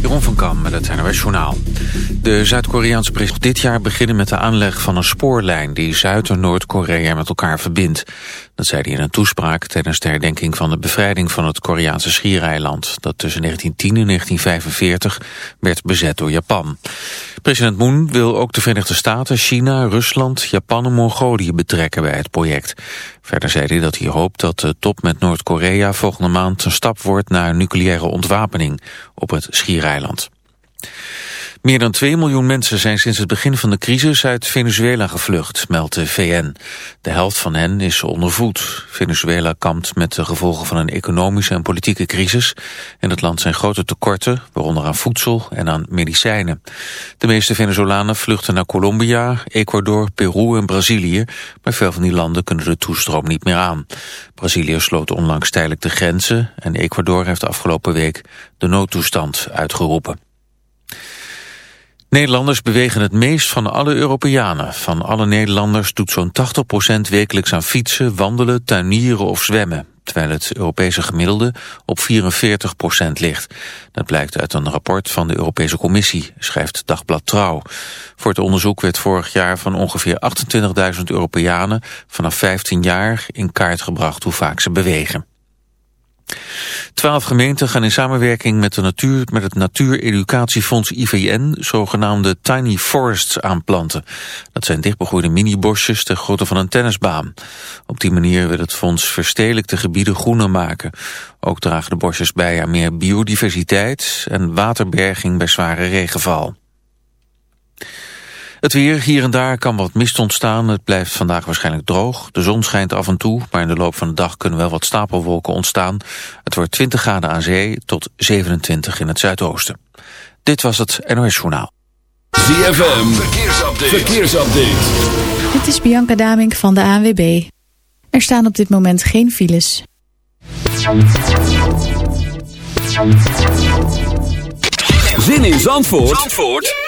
Jeroen van Kam met het NOS Journaal. De Zuid-Koreaanse president dit jaar beginnen met de aanleg van een spoorlijn... die Zuid- en Noord-Korea met elkaar verbindt. Dat zei hij in een toespraak tijdens de herdenking van de bevrijding van het Koreaanse schiereiland... dat tussen 1910 en 1945 werd bezet door Japan. President Moon wil ook de Verenigde Staten, China, Rusland, Japan en Mongolië betrekken bij het project. Verder zei hij dat hij hoopt dat de top met Noord-Korea volgende maand een stap wordt naar nucleaire ontwapening op het schiereiland. Meer dan 2 miljoen mensen zijn sinds het begin van de crisis uit Venezuela gevlucht, meldt de VN. De helft van hen is onder voet. Venezuela kampt met de gevolgen van een economische en politieke crisis. In het land zijn grote tekorten, waaronder aan voedsel en aan medicijnen. De meeste Venezolanen vluchten naar Colombia, Ecuador, Peru en Brazilië, maar veel van die landen kunnen de toestroom niet meer aan. Brazilië sloot onlangs tijdelijk de grenzen en Ecuador heeft afgelopen week de noodtoestand uitgeroepen. Nederlanders bewegen het meest van alle Europeanen. Van alle Nederlanders doet zo'n 80% wekelijks aan fietsen, wandelen, tuinieren of zwemmen. Terwijl het Europese gemiddelde op 44% ligt. Dat blijkt uit een rapport van de Europese Commissie, schrijft Dagblad Trouw. Voor het onderzoek werd vorig jaar van ongeveer 28.000 Europeanen vanaf 15 jaar in kaart gebracht hoe vaak ze bewegen. Twaalf gemeenten gaan in samenwerking met, de natuur, met het Natuureducatiefonds IVN zogenaamde tiny forests aanplanten. Dat zijn dichtbegroeide mini-bosjes ter grootte van een tennisbaan. Op die manier wil het fonds verstedelijkte gebieden groener maken. Ook dragen de bosjes bij aan meer biodiversiteit en waterberging bij zware regenval. Het weer, hier en daar kan wat mist ontstaan. Het blijft vandaag waarschijnlijk droog. De zon schijnt af en toe, maar in de loop van de dag kunnen wel wat stapelwolken ontstaan. Het wordt 20 graden aan zee tot 27 in het zuidoosten. Dit was het NOS Journaal. ZFM, verkeersupdate. verkeersupdate. Dit is Bianca Damink van de ANWB. Er staan op dit moment geen files. Zin in Zandvoort? Zandvoort?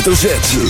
Hoofdletter Z.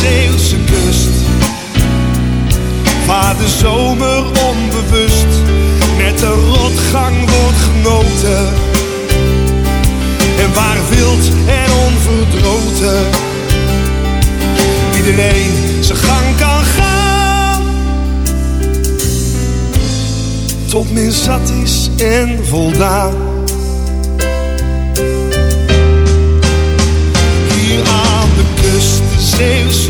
Zeeuwse kust, waar de zomer onbewust met de rotgang wordt genoten. En waar wild en onverdroten iedereen zijn gang kan gaan. Tot men zat is en voldaan. Hier aan de kust, Zeeuwse.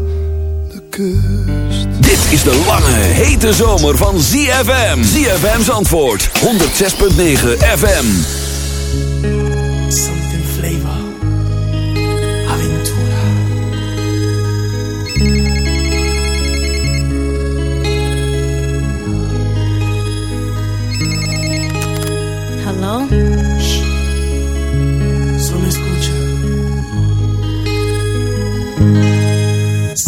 kust. Dit is de lange, hete zomer van ZFM. ZFM's antwoord, 106.9 FM. Something flavor. Aventura. Hello? Solo escucha.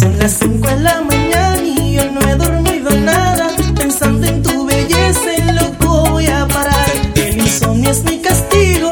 Son las 5 de la mañana y yo no he dormido nada. Pensando en tu belleza, loco voy a parar. El insomnio es mi castigo,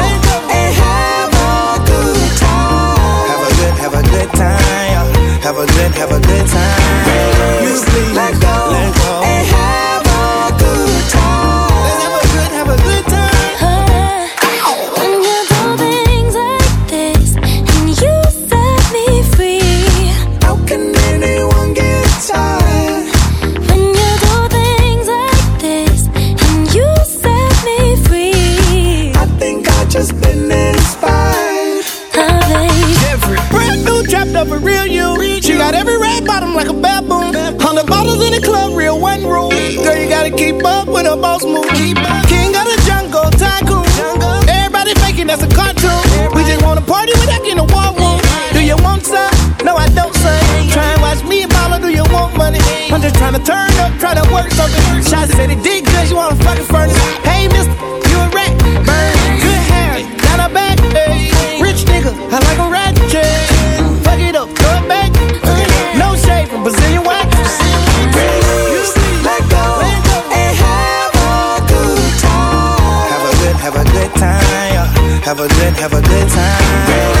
Have a good, have a good time. Have a good, have a good time. Raise, let go, let go. To turn up, try to work something. Shots said it did good, you wanna fucking furnace. Hey, mister, you a rat. Burn, good hair, down her back. Hey, rich nigga, I like a rat. Fuck it up, throw it back. No shade from Brazilian wax. Let go, and have a good time. Have a good, have a good time. Have a good, have a good time.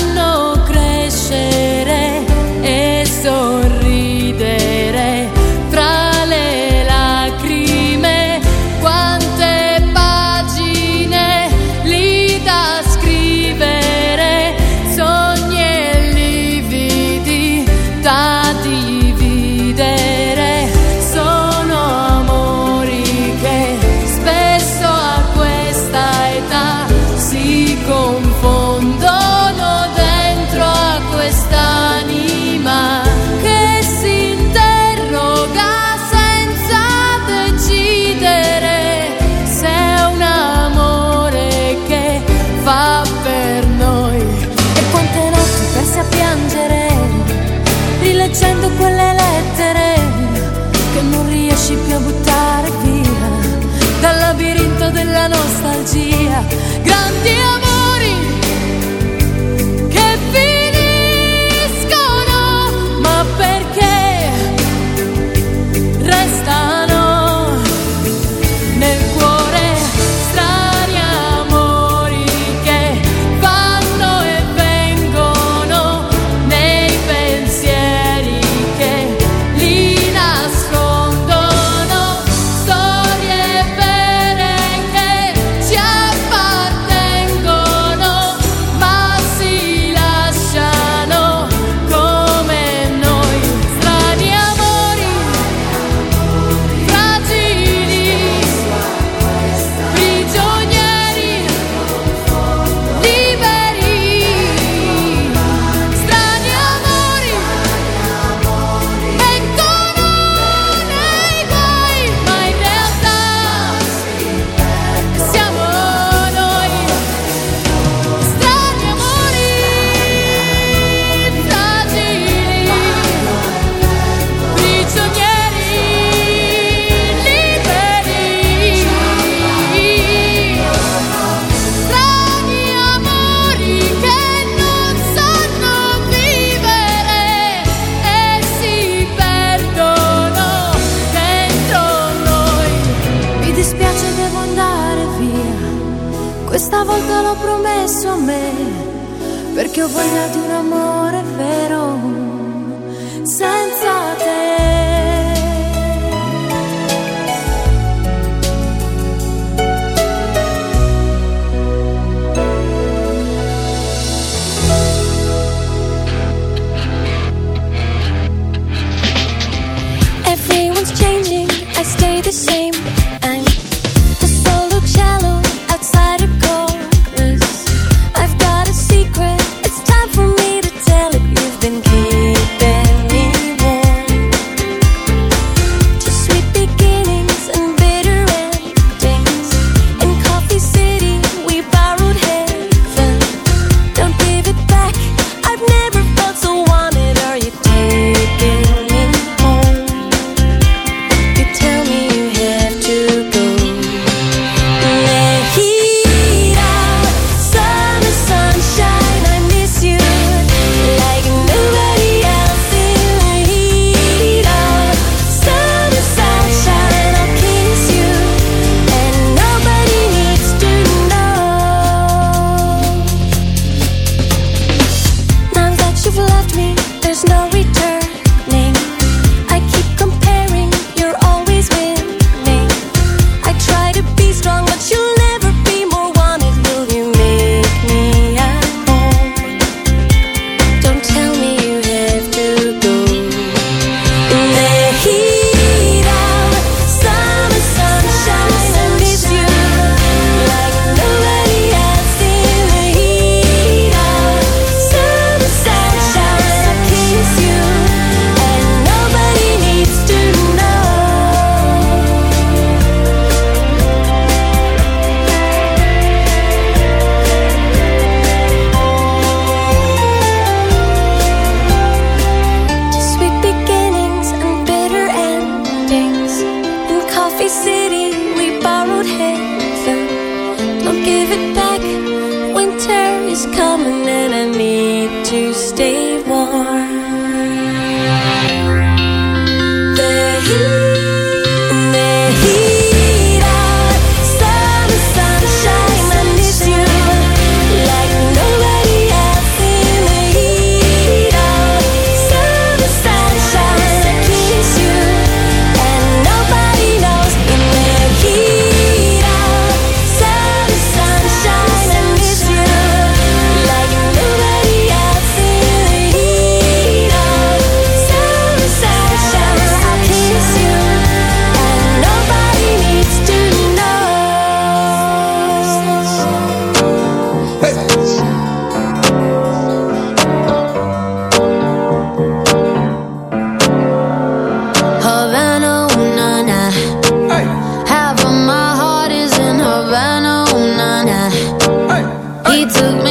took me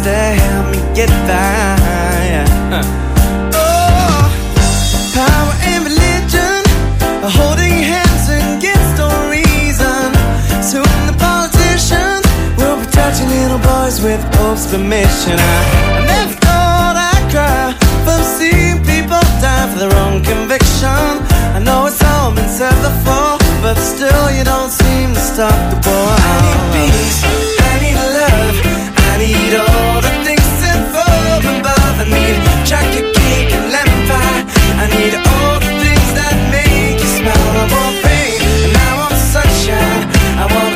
that help me get by. Oh, power and religion holding hands. Soon the politicians will be touching little boys with Pope's permission. I, I never thought I'd cry from seeing people die for their own conviction. I know it's all been said before, but still you don't seem to stop the war. I need peace, I need love, need all the things sent from above. I need chocolate cake and lemon pie. I need all the things that make you smile. I want fame and I want sunshine. I want